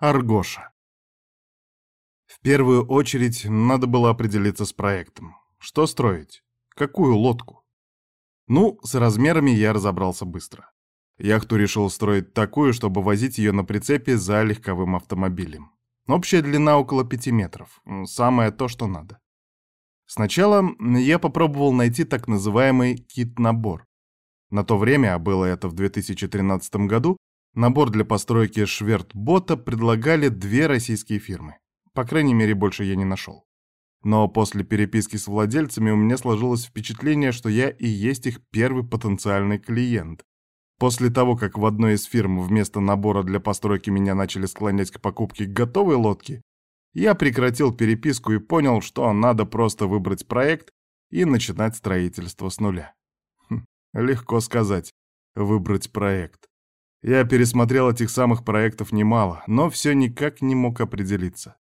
Аргоша. В первую очередь надо было определиться с проектом. Что строить? Какую лодку? Ну, с размерами я разобрался быстро. Яхту решил строить такую, чтобы возить ее на прицепе за легковым автомобилем. Общая длина около 5 метров. Самое то, что надо. Сначала я попробовал найти так называемый кит-набор. На то время, а было это в 2013 году, набор для постройки швертбота предлагали две российские фирмы. По крайней мере, больше я не нашел. Но после переписки с владельцами у меня сложилось впечатление, что я и есть их первый потенциальный клиент. После того, как в одной из фирм вместо набора для постройки меня начали склонять к покупке готовой лодки, я прекратил переписку и понял, что надо просто выбрать проект и начинать строительство с нуля. Хм, легко сказать, выбрать проект. Я пересмотрел этих самых проектов немало, но все никак не мог определиться.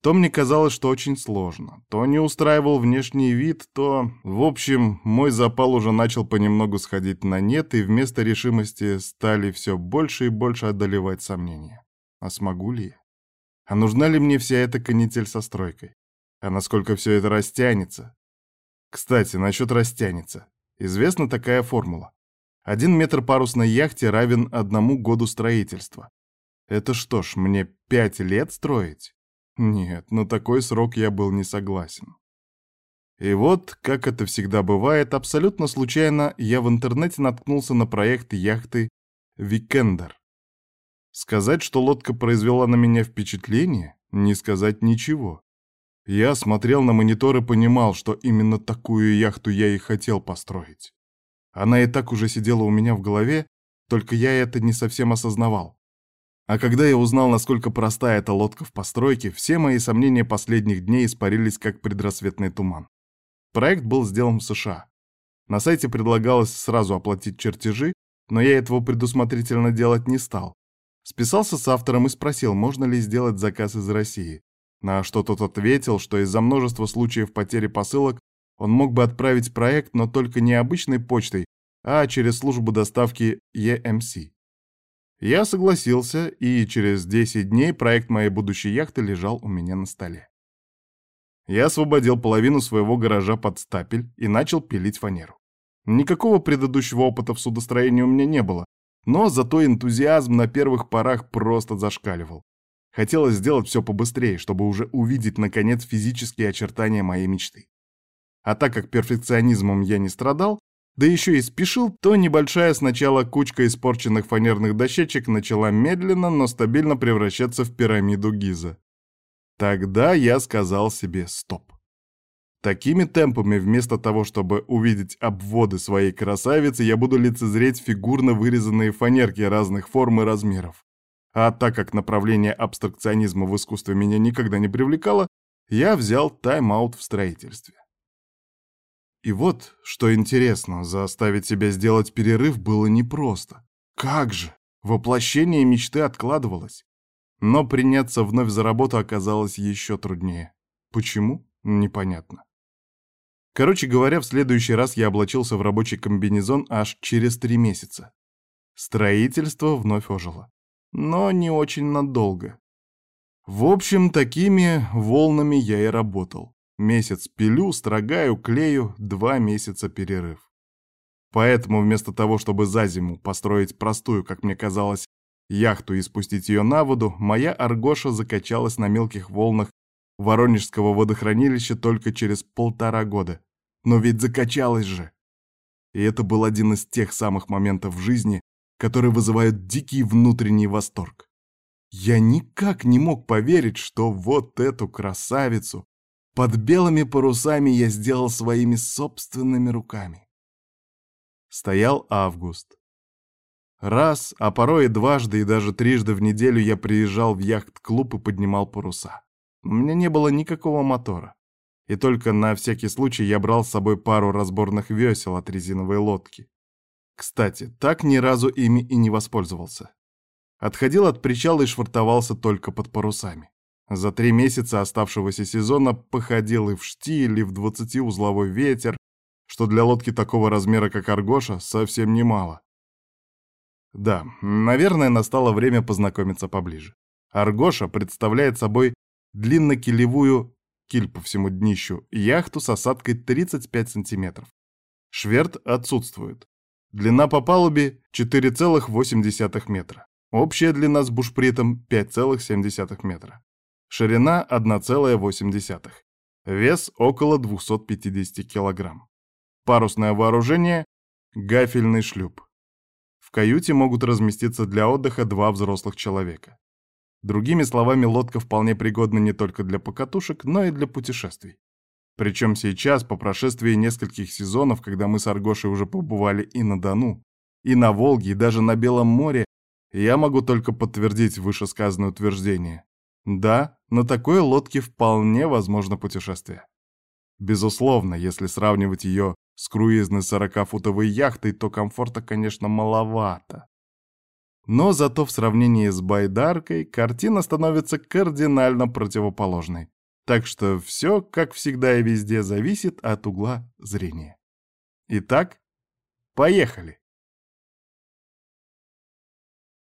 То мне казалось, что очень сложно, то не устраивал внешний вид, то... В общем, мой запал уже начал понемногу сходить на нет, и вместо решимости стали все больше и больше одолевать сомнения. А смогу ли я? А нужна ли мне вся эта канитель со стройкой? А насколько все это растянется? Кстати, насчет растянется. Известна такая формула. Один метр парусной яхте равен одному году строительства. Это что ж, мне пять лет строить? Нет, на такой срок я был не согласен. И вот, как это всегда бывает, абсолютно случайно я в интернете наткнулся на проект яхты «Weekender». Сказать, что лодка произвела на меня впечатление, не сказать ничего. Я смотрел на монитор и понимал, что именно такую яхту я и хотел построить. Она и так уже сидела у меня в голове, только я это не совсем осознавал. А когда я узнал, насколько простая эта лодка в постройке, все мои сомнения последних дней испарились как предрассветный туман. Проект был сделан в США. На сайте предлагалось сразу оплатить чертежи, но я этого предусмотрительно делать не стал, Списался с автором и спросил, можно ли сделать заказ из России. На что тот ответил, что из-за множества случаев потери посылок он мог бы отправить проект, но только не обычной почтой, а через службу доставки EMC. Я согласился, и через 10 дней проект моей будущей яхты лежал у меня на столе. Я освободил половину своего гаража под стапель и начал пилить фанеру. Никакого предыдущего опыта в судостроении у меня не было, но зато энтузиазм на первых порах просто зашкаливал. Хотелось сделать все побыстрее, чтобы уже увидеть, наконец, физические очертания моей мечты. А так как перфекционизмом я не страдал, да еще и спешил, то небольшая сначала кучка испорченных фанерных дощечек начала медленно, но стабильно превращаться в пирамиду Гиза. Тогда я сказал себе «стоп». Такими темпами, вместо того, чтобы увидеть обводы своей красавицы, я буду лицезреть фигурно вырезанные фанерки разных форм и размеров. А так как направление абстракционизма в искусстве меня никогда не привлекало, я взял тайм-аут в строительстве. И вот, что интересно, заставить себя сделать перерыв было непросто. Как же! Воплощение мечты откладывалось. Но приняться вновь за работу оказалось еще труднее. Почему? Непонятно. Короче говоря, в следующий раз я облачился в рабочий комбинезон аж через три месяца. Строительство вновь ожило. Но не очень надолго. В общем, такими волнами я и работал. Месяц пилю, строгаю, клею, два месяца перерыв. Поэтому вместо того, чтобы за зиму построить простую, как мне казалось, яхту и спустить ее на воду, моя аргоша закачалась на мелких волнах Воронежского водохранилища только через полтора года. Но ведь закачалась же. И это был один из тех самых моментов в жизни, которые вызывают дикий внутренний восторг. Я никак не мог поверить, что вот эту красавицу под белыми парусами я сделал своими собственными руками. Стоял август. Раз, а порой и дважды, и даже трижды в неделю я приезжал в яхт-клуб и поднимал паруса. У меня не было никакого мотора и только на всякий случай я брал с собой пару разборных весел от резиновой лодки. Кстати, так ни разу ими и не воспользовался. Отходил от причала и швартовался только под парусами. За три месяца оставшегося сезона походил и в штиль, и в 20-узловой ветер, что для лодки такого размера, как Аргоша, совсем немало. Да, наверное, настало время познакомиться поближе. Аргоша представляет собой длиннокилевую, киль по всему днищу, яхту с осадкой 35 сантиметров. Шверт отсутствует. Длина по палубе 4,8 метра. Общая длина с бушпритом 5,7 метра. Ширина 1,8. Вес около 250 килограмм. Парусное вооружение — гафельный шлюп. В каюте могут разместиться для отдыха два взрослых человека. Другими словами, лодка вполне пригодна не только для покатушек, но и для путешествий. Причем сейчас, по прошествии нескольких сезонов, когда мы с Аргошей уже побывали и на Дону, и на Волге, и даже на Белом море, я могу только подтвердить вышесказанное утверждение. Да, на такой лодке вполне возможно путешествие. Безусловно, если сравнивать ее с круизной 40-футовой яхтой, то комфорта, конечно, маловато. Но зато в сравнении с байдаркой картина становится кардинально противоположной. Так что все, как всегда и везде, зависит от угла зрения. Итак, поехали!